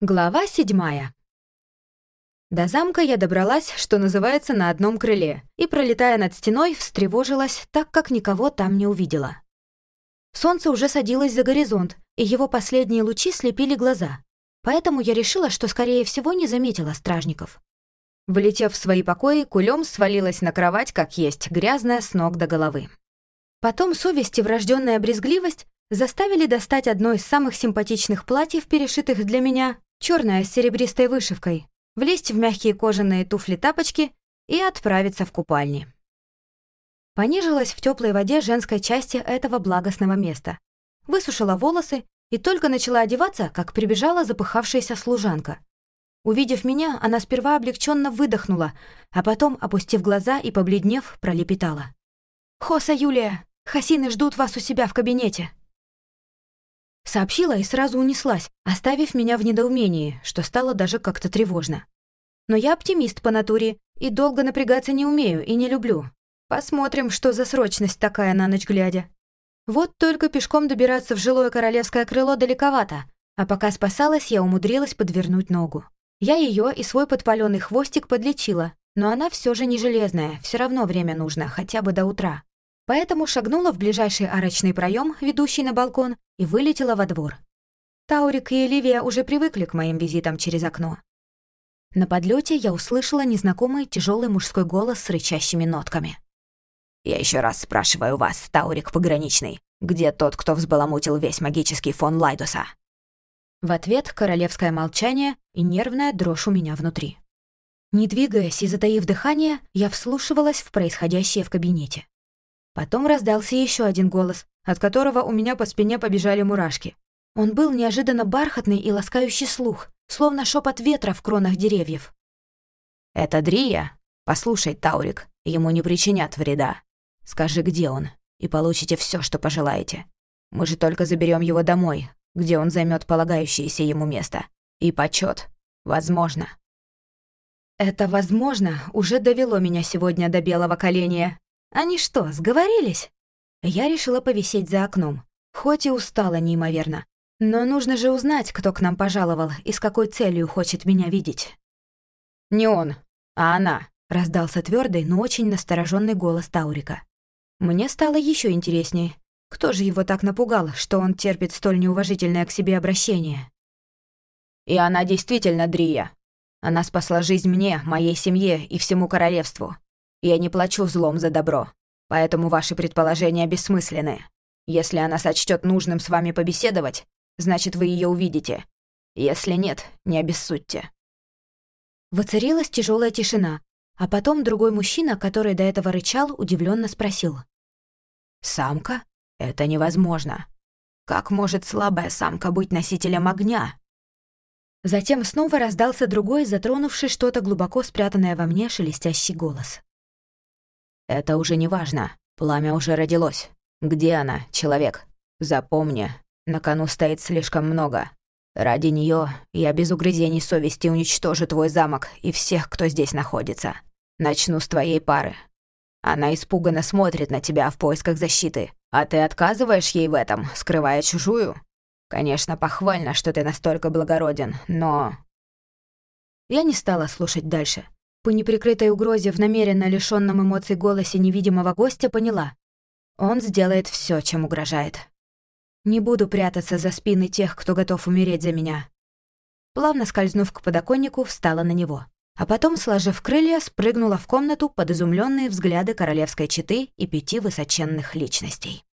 Глава седьмая. До замка я добралась, что называется, на одном крыле, и, пролетая над стеной, встревожилась, так как никого там не увидела. Солнце уже садилось за горизонт, и его последние лучи слепили глаза, поэтому я решила, что, скорее всего, не заметила стражников. Влетев в свои покои, кулем свалилась на кровать, как есть, грязная с ног до головы. Потом совесть и врожденная брезгливость заставили достать одно из самых симпатичных платьев, перешитых для меня, черная с серебристой вышивкой, влезть в мягкие кожаные туфли-тапочки и отправиться в купальни. Понежилась в теплой воде женской части этого благостного места. Высушила волосы и только начала одеваться, как прибежала запыхавшаяся служанка. Увидев меня, она сперва облегченно выдохнула, а потом, опустив глаза и побледнев, пролепетала. «Хоса Юлия, хасины ждут вас у себя в кабинете». Сообщила и сразу унеслась, оставив меня в недоумении, что стало даже как-то тревожно. Но я оптимист по натуре и долго напрягаться не умею и не люблю. Посмотрим, что за срочность такая на ночь глядя. Вот только пешком добираться в жилое королевское крыло далековато, а пока спасалась, я умудрилась подвернуть ногу. Я ее и свой подпаленный хвостик подлечила, но она все же не железная, все равно время нужно, хотя бы до утра. Поэтому шагнула в ближайший арочный проем, ведущий на балкон, и вылетела во двор. Таурик и Эливия уже привыкли к моим визитам через окно. На подлете я услышала незнакомый тяжелый мужской голос с рычащими нотками. «Я еще раз спрашиваю вас, Таурик Пограничный, где тот, кто взбаламутил весь магический фон Лайдуса?» В ответ королевское молчание и нервная дрожь у меня внутри. Не двигаясь и затаив дыхание, я вслушивалась в происходящее в кабинете. Потом раздался еще один голос, от которого у меня по спине побежали мурашки. Он был неожиданно бархатный и ласкающий слух, словно шепот ветра в кронах деревьев. «Это Дрия? Послушай, Таурик, ему не причинят вреда. Скажи, где он, и получите все, что пожелаете. Мы же только заберем его домой, где он займет полагающееся ему место. И почет, возможно». Это «возможно» уже довело меня сегодня до белого коленя. Они что, сговорились? Я решила повисеть за окном, хоть и устала неимоверно. Но нужно же узнать, кто к нам пожаловал и с какой целью хочет меня видеть. «Не он, а она», — раздался твердый, но очень настороженный голос Таурика. Мне стало еще интереснее. Кто же его так напугал, что он терпит столь неуважительное к себе обращение? «И она действительно Дрия. Она спасла жизнь мне, моей семье и всему королевству. Я не плачу злом за добро, поэтому ваши предположения бессмысленны. Если она сочтет нужным с вами побеседовать, значит, вы ее увидите. Если нет, не обессудьте». Воцарилась тяжелая тишина, а потом другой мужчина, который до этого рычал, удивленно спросил. «Самка? Это невозможно. Как может слабая самка быть носителем огня?» Затем снова раздался другой, затронувший что-то глубоко спрятанное во мне шелестящий голос. Это уже не важно. Пламя уже родилось. Где она, человек? Запомни, на кону стоит слишком много. Ради нее я без угрызений совести уничтожу твой замок и всех, кто здесь находится. Начну с твоей пары. Она испуганно смотрит на тебя в поисках защиты, а ты отказываешь ей в этом, скрывая чужую? Конечно, похвально, что ты настолько благороден, но... Я не стала слушать дальше. По неприкрытой угрозе в намеренно лишённом эмоций голосе невидимого гостя поняла. Он сделает всё, чем угрожает. Не буду прятаться за спины тех, кто готов умереть за меня. Плавно скользнув к подоконнику, встала на него. А потом, сложив крылья, спрыгнула в комнату под изумленные взгляды королевской четы и пяти высоченных личностей.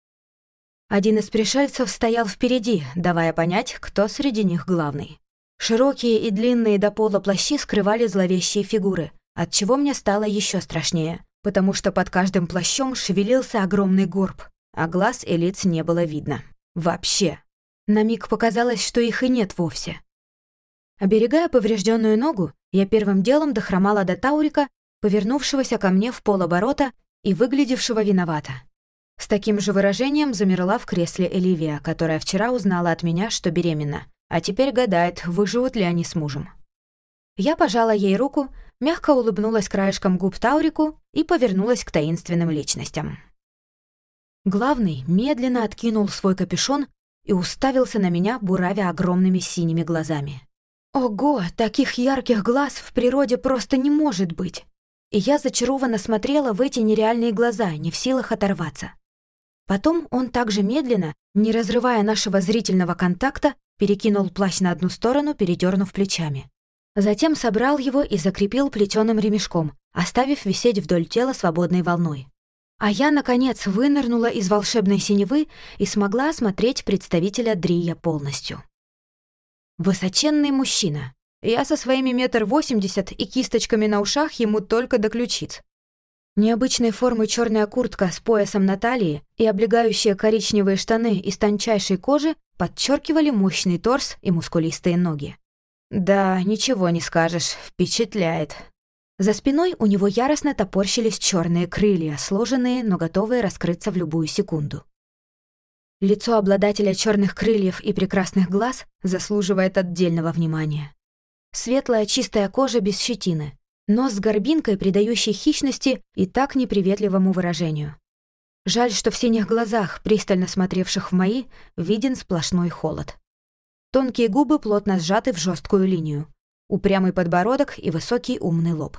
Один из пришельцев стоял впереди, давая понять, кто среди них главный. Широкие и длинные до пола плащи скрывали зловещие фигуры, от чего мне стало еще страшнее, потому что под каждым плащом шевелился огромный горб, а глаз и лиц не было видно. Вообще. На миг показалось, что их и нет вовсе. Оберегая поврежденную ногу, я первым делом дохромала до Таурика, повернувшегося ко мне в полоборота и выглядевшего виновато. С таким же выражением замерла в кресле Эливия, которая вчера узнала от меня, что беременна, а теперь гадает, выживут ли они с мужем. Я пожала ей руку, мягко улыбнулась краешком губ Таурику и повернулась к таинственным личностям. Главный медленно откинул свой капюшон и уставился на меня, буравя огромными синими глазами. Ого, таких ярких глаз в природе просто не может быть. И я зачарованно смотрела в эти нереальные глаза, не в силах оторваться. Потом он также медленно, не разрывая нашего зрительного контакта, перекинул плащ на одну сторону, передернув плечами. Затем собрал его и закрепил плетеным ремешком, оставив висеть вдоль тела свободной волной. А я, наконец, вынырнула из волшебной синевы и смогла осмотреть представителя Дрия полностью. Высоченный мужчина. Я со своими метр восемьдесят и кисточками на ушах ему только до ключиц. Необычной формы черная куртка с поясом на талии и облегающие коричневые штаны из тончайшей кожи подчеркивали мощный торс и мускулистые ноги. Да, ничего не скажешь, впечатляет. За спиной у него яростно топорщились черные крылья, сложенные, но готовые раскрыться в любую секунду. Лицо обладателя черных крыльев и прекрасных глаз заслуживает отдельного внимания. Светлая чистая кожа без щетины, нос с горбинкой, придающей хищности и так неприветливому выражению. Жаль, что в синих глазах, пристально смотревших в мои, виден сплошной холод. Тонкие губы плотно сжаты в жесткую линию, упрямый подбородок и высокий умный лоб.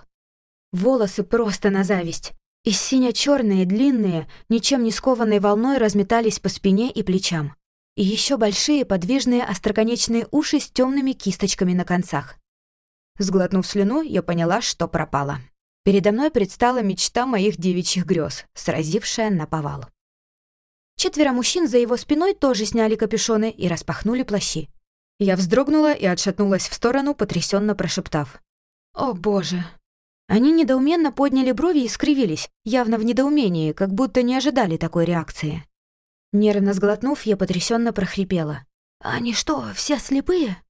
Волосы просто на зависть. И сине-черные, длинные, ничем не скованной волной разметались по спине и плечам. И еще большие подвижные остроконечные уши с темными кисточками на концах. Сглотнув слюну, я поняла, что пропала. Передо мной предстала мечта моих девичьих грез, сразившая на повал. Четверо мужчин за его спиной тоже сняли капюшоны и распахнули плащи. Я вздрогнула и отшатнулась в сторону, потрясенно прошептав. «О, боже, они недоуменно подняли брови и скривились, явно в недоумении, как будто не ожидали такой реакции. Нервно сглотнув, я потрясенно прохрипела. «Они что, все слепые?»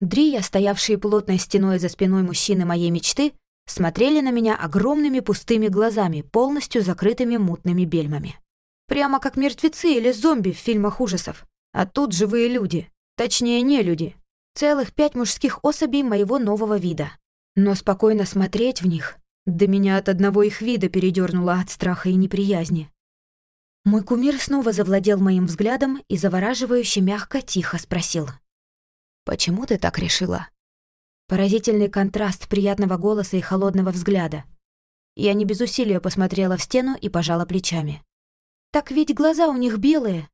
Дрия, стоявшие плотной стеной за спиной мужчины моей мечты, смотрели на меня огромными пустыми глазами, полностью закрытыми мутными бельмами. Прямо как мертвецы или зомби в фильмах ужасов. А тут живые люди. Точнее, не люди. Целых пять мужских особей моего нового вида. Но спокойно смотреть в них, до меня от одного их вида передернуло от страха и неприязни. Мой кумир снова завладел моим взглядом и завораживающе мягко тихо спросил. «Почему ты так решила?» Поразительный контраст приятного голоса и холодного взгляда. Я не без усилия посмотрела в стену и пожала плечами. «Так ведь глаза у них белые!»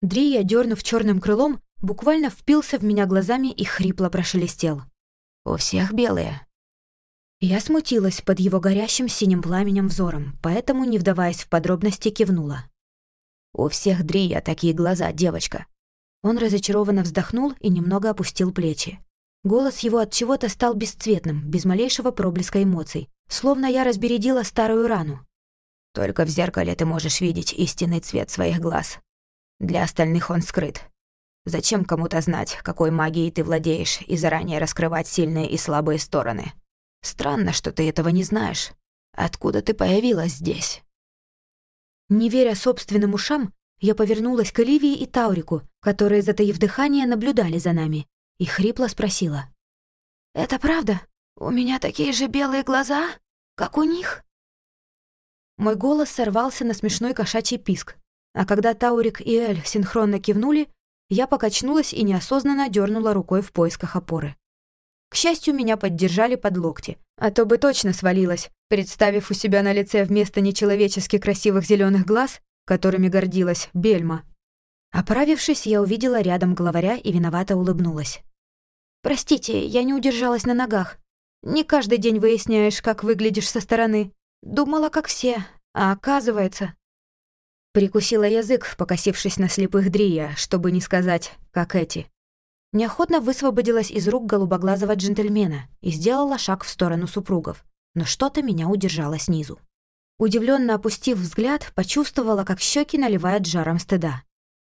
Дрия, дернув черным крылом, буквально впился в меня глазами и хрипло прошелестел. У всех белые». Я смутилась под его горящим синим пламенем взором, поэтому, не вдаваясь в подробности, кивнула. «У всех Дрия такие глаза, девочка». Он разочарованно вздохнул и немного опустил плечи. Голос его от чего-то стал бесцветным, без малейшего проблеска эмоций, словно я разбередила старую рану. «Только в зеркале ты можешь видеть истинный цвет своих глаз. Для остальных он скрыт. Зачем кому-то знать, какой магией ты владеешь, и заранее раскрывать сильные и слабые стороны? Странно, что ты этого не знаешь. Откуда ты появилась здесь?» Не веря собственным ушам, я повернулась к Оливии и Таурику, которые, затаив дыхание, наблюдали за нами, и хрипло спросила. «Это правда? У меня такие же белые глаза, как у них?» Мой голос сорвался на смешной кошачий писк, а когда Таурик и Эль синхронно кивнули, я покачнулась и неосознанно дернула рукой в поисках опоры. К счастью, меня поддержали под локти, а то бы точно свалилась, представив у себя на лице вместо нечеловечески красивых зеленых глаз, которыми гордилась, бельма. Оправившись, я увидела рядом главаря и виновато улыбнулась. «Простите, я не удержалась на ногах. Не каждый день выясняешь, как выглядишь со стороны. Думала, как все, а оказывается...» Прикусила язык, покосившись на слепых Дрия, чтобы не сказать, как эти. Неохотно высвободилась из рук голубоглазого джентльмена и сделала шаг в сторону супругов, но что-то меня удержало снизу. Удивленно опустив взгляд, почувствовала, как щеки наливают жаром стыда.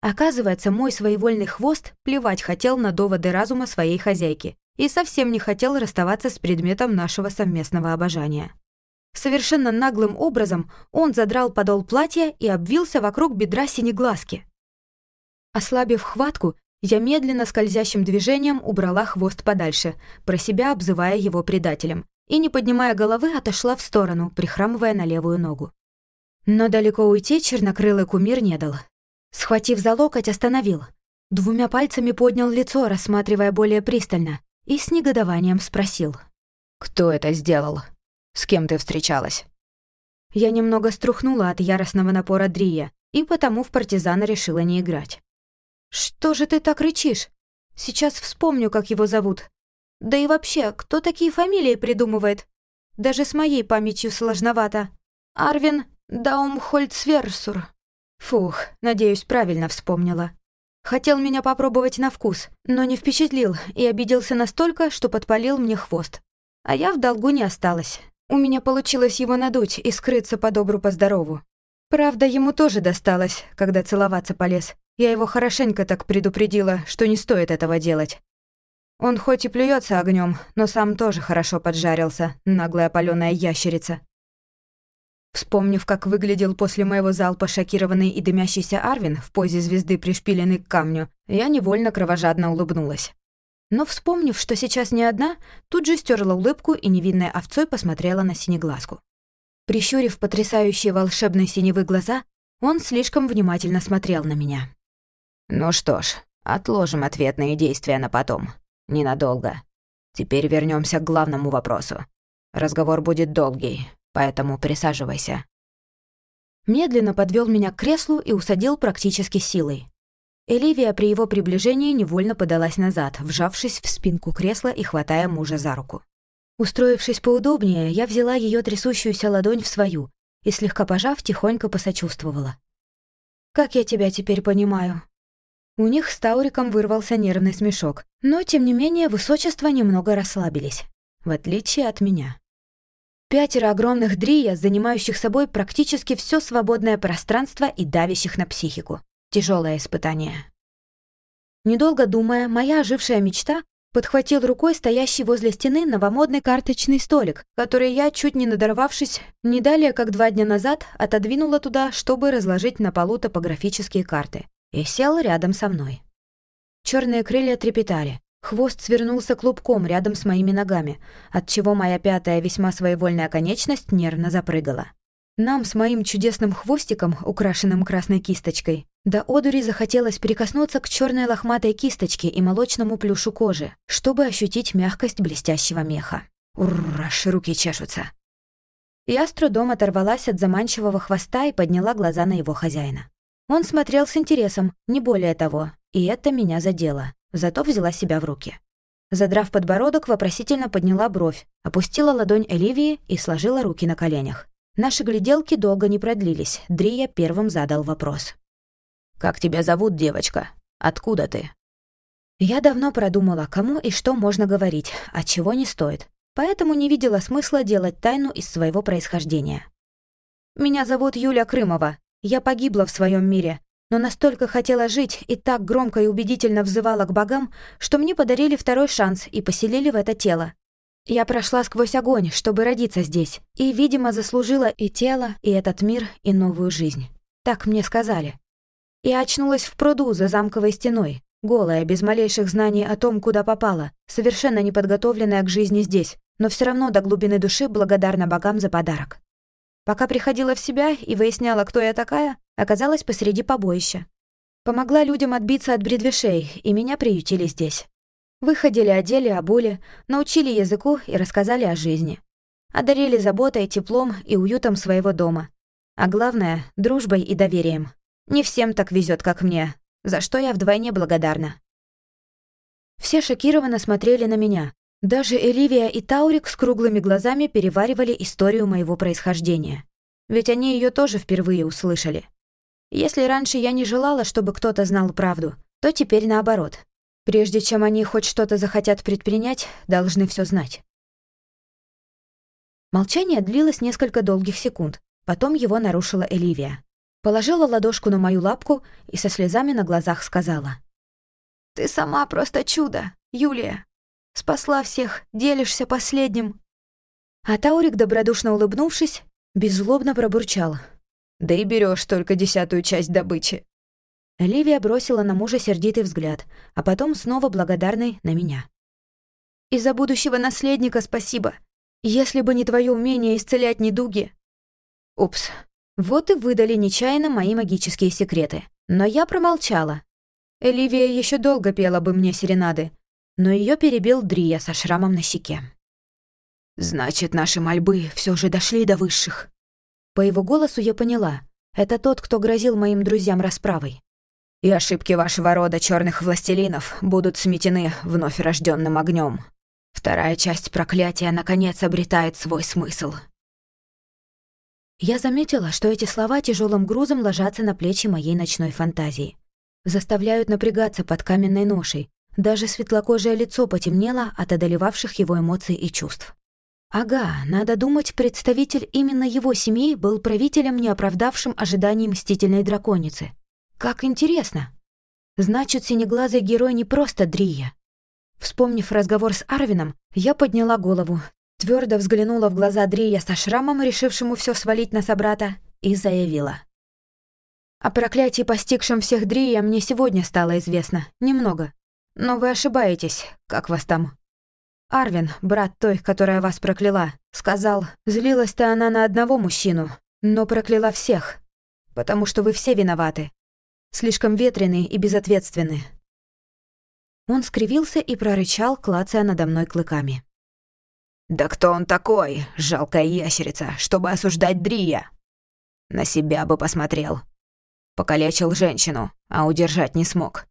Оказывается, мой своевольный хвост плевать хотел на доводы разума своей хозяйки и совсем не хотел расставаться с предметом нашего совместного обожания. Совершенно наглым образом он задрал подол платья и обвился вокруг бедра синеглазки. Ослабив хватку, я медленно скользящим движением убрала хвост подальше, про себя обзывая его предателем, и, не поднимая головы, отошла в сторону, прихрамывая на левую ногу. Но далеко уйти чернокрылый кумир не дал. Схватив за локоть, остановил. Двумя пальцами поднял лицо, рассматривая более пристально, и с негодованием спросил. «Кто это сделал? С кем ты встречалась?» Я немного струхнула от яростного напора Дрия, и потому в партизана решила не играть. «Что же ты так рычишь? Сейчас вспомню, как его зовут. Да и вообще, кто такие фамилии придумывает? Даже с моей памятью сложновато. Арвин Даумхольцверсур. Фух, надеюсь, правильно вспомнила. Хотел меня попробовать на вкус, но не впечатлил и обиделся настолько, что подпалил мне хвост. А я в долгу не осталась. У меня получилось его надуть и скрыться по добру по здорову. Правда, ему тоже досталось, когда целоваться полез. Я его хорошенько так предупредила, что не стоит этого делать. Он хоть и плюется огнем, но сам тоже хорошо поджарился, наглая палёная ящерица. Вспомнив, как выглядел после моего залпа шокированный и дымящийся Арвин в позе звезды, пришпиленный к камню, я невольно кровожадно улыбнулась. Но вспомнив, что сейчас не одна, тут же стерла улыбку и невинной овцой посмотрела на синеглазку. Прищурив потрясающие волшебные синевые глаза, он слишком внимательно смотрел на меня. «Ну что ж, отложим ответные действия на потом. Ненадолго. Теперь вернемся к главному вопросу. Разговор будет долгий, поэтому присаживайся». Медленно подвел меня к креслу и усадил практически силой. Эливия при его приближении невольно подалась назад, вжавшись в спинку кресла и хватая мужа за руку. Устроившись поудобнее, я взяла ее трясущуюся ладонь в свою и, слегка пожав, тихонько посочувствовала. «Как я тебя теперь понимаю?» У них с Тауриком вырвался нервный смешок, но, тем не менее, высочества немного расслабились, в отличие от меня. Пятеро огромных дрия, занимающих собой практически все свободное пространство и давящих на психику. Тяжелое испытание. Недолго думая, моя ожившая мечта подхватил рукой стоящий возле стены новомодный карточный столик, который я, чуть не надорвавшись, не далее, как два дня назад, отодвинула туда, чтобы разложить на полу топографические карты и сел рядом со мной. Черные крылья трепетали, хвост свернулся клубком рядом с моими ногами, отчего моя пятая весьма своевольная конечность нервно запрыгала. Нам с моим чудесным хвостиком, украшенным красной кисточкой, до одури захотелось прикоснуться к черной лохматой кисточке и молочному плюшу кожи, чтобы ощутить мягкость блестящего меха. Урр, аж руки чешутся. Я с трудом оторвалась от заманчивого хвоста и подняла глаза на его хозяина. Он смотрел с интересом, не более того, и это меня задело. Зато взяла себя в руки. Задрав подбородок, вопросительно подняла бровь, опустила ладонь Эливии и сложила руки на коленях. Наши гляделки долго не продлились. Дрия первым задал вопрос. «Как тебя зовут, девочка? Откуда ты?» Я давно продумала, кому и что можно говорить, а чего не стоит. Поэтому не видела смысла делать тайну из своего происхождения. «Меня зовут Юля Крымова. Я погибла в своем мире, но настолько хотела жить и так громко и убедительно взывала к богам, что мне подарили второй шанс и поселили в это тело. Я прошла сквозь огонь, чтобы родиться здесь, и, видимо, заслужила и тело, и этот мир, и новую жизнь. Так мне сказали. И очнулась в пруду за замковой стеной, голая, без малейших знаний о том, куда попала, совершенно неподготовленная к жизни здесь, но все равно до глубины души благодарна богам за подарок. Пока приходила в себя и выясняла, кто я такая, оказалась посреди побоища. Помогла людям отбиться от бредвишей, и меня приютили здесь. Выходили, одели, обули, научили языку и рассказали о жизни. Одарили заботой, теплом и уютом своего дома. А главное — дружбой и доверием. Не всем так везет, как мне, за что я вдвойне благодарна. Все шокированно смотрели на меня, даже Эливия и Таурик с круглыми глазами переваривали историю моего происхождения. Ведь они ее тоже впервые услышали. Если раньше я не желала, чтобы кто-то знал правду, то теперь наоборот. Прежде чем они хоть что-то захотят предпринять, должны все знать. Молчание длилось несколько долгих секунд. Потом его нарушила Эливия. Положила ладошку на мою лапку и со слезами на глазах сказала. «Ты сама просто чудо, Юлия. Спасла всех, делишься последним». А Таурик, добродушно улыбнувшись, беззлобно пробурчал. «Да и берешь только десятую часть добычи». Ливия бросила на мужа сердитый взгляд, а потом снова благодарный на меня. «Из-за будущего наследника спасибо. Если бы не твое умение исцелять недуги...» Упс. Вот и выдали нечаянно мои магические секреты. Но я промолчала. Эливия еще долго пела бы мне серенады, но ее перебил Дрия со шрамом на щеке. «Значит, наши мольбы все же дошли до высших». По его голосу я поняла. Это тот, кто грозил моим друзьям расправой. «И ошибки вашего рода черных властелинов будут сметены вновь рожденным огнем. Вторая часть проклятия, наконец, обретает свой смысл». Я заметила, что эти слова тяжелым грузом ложатся на плечи моей ночной фантазии. Заставляют напрягаться под каменной ношей. Даже светлокожее лицо потемнело от одолевавших его эмоций и чувств. Ага, надо думать, представитель именно его семьи был правителем, не оправдавшим ожиданий мстительной драконицы. Как интересно. Значит, синеглазый герой не просто Дрия. Вспомнив разговор с Арвином, я подняла голову, Твердо взглянула в глаза Дрия со шрамом, решившему все свалить на собрата, и заявила. «О проклятии, постигшем всех Дрия, мне сегодня стало известно. Немного. Но вы ошибаетесь. Как вас там?» Арвин, брат той, которая вас прокляла, сказал, злилась-то она на одного мужчину, но прокляла всех, потому что вы все виноваты. Слишком ветрены и безответственны. Он скривился и прорычал, клацая надо мной клыками. «Да кто он такой, жалкая ящерица, чтобы осуждать Дрия? На себя бы посмотрел. Покалечил женщину, а удержать не смог».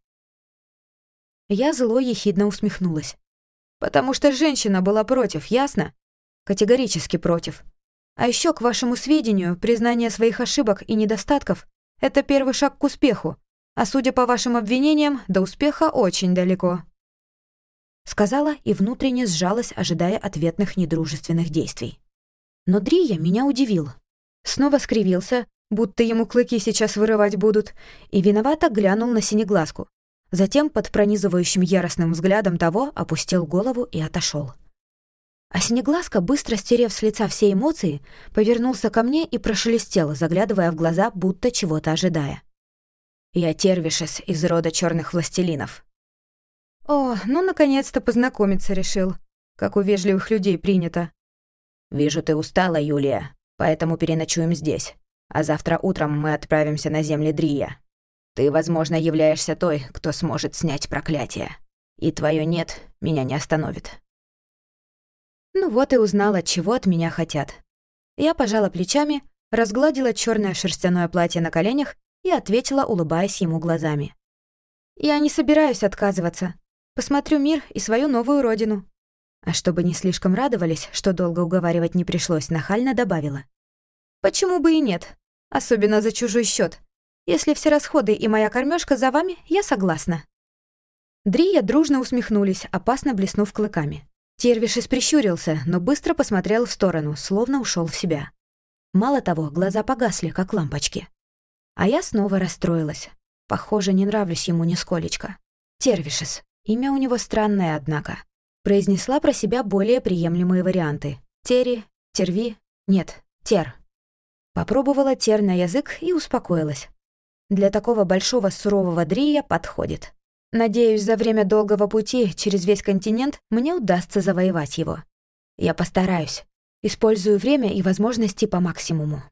Я зло ехидно усмехнулась. «Потому что женщина была против, ясно? Категорически против. А еще к вашему сведению, признание своих ошибок и недостатков — это первый шаг к успеху, а судя по вашим обвинениям, до успеха очень далеко» сказала и внутренне сжалась, ожидая ответных недружественных действий. Но Дрия меня удивил. Снова скривился, будто ему клыки сейчас вырывать будут, и виновато глянул на синеглазку. Затем под пронизывающим яростным взглядом того опустил голову и отошел. А синеглазка, быстро стерев с лица все эмоции, повернулся ко мне и прошелестел, заглядывая в глаза, будто чего-то ожидая. «Я Тервишес из рода черных властелинов. О, ну, наконец-то познакомиться решил, как у вежливых людей принято. Вижу, ты устала, Юлия, поэтому переночуем здесь. А завтра утром мы отправимся на земли Дрия. Ты, возможно, являешься той, кто сможет снять проклятие. И твое «нет» меня не остановит. Ну вот и узнала, чего от меня хотят. Я пожала плечами, разгладила черное шерстяное платье на коленях и ответила, улыбаясь ему глазами. «Я не собираюсь отказываться. Посмотрю мир и свою новую родину». А чтобы не слишком радовались, что долго уговаривать не пришлось, нахально добавила. «Почему бы и нет? Особенно за чужой счет. Если все расходы и моя кормежка за вами, я согласна». Дрия дружно усмехнулись, опасно блеснув клыками. Тервиш прищурился, но быстро посмотрел в сторону, словно ушел в себя. Мало того, глаза погасли, как лампочки. А я снова расстроилась. Похоже, не нравлюсь ему нисколечко. Тервишес. Имя у него странное, однако. Произнесла про себя более приемлемые варианты. Тери, терви, нет, тер. Попробовала тер на язык и успокоилась. Для такого большого сурового дрия подходит. Надеюсь, за время долгого пути через весь континент мне удастся завоевать его. Я постараюсь. Использую время и возможности по максимуму.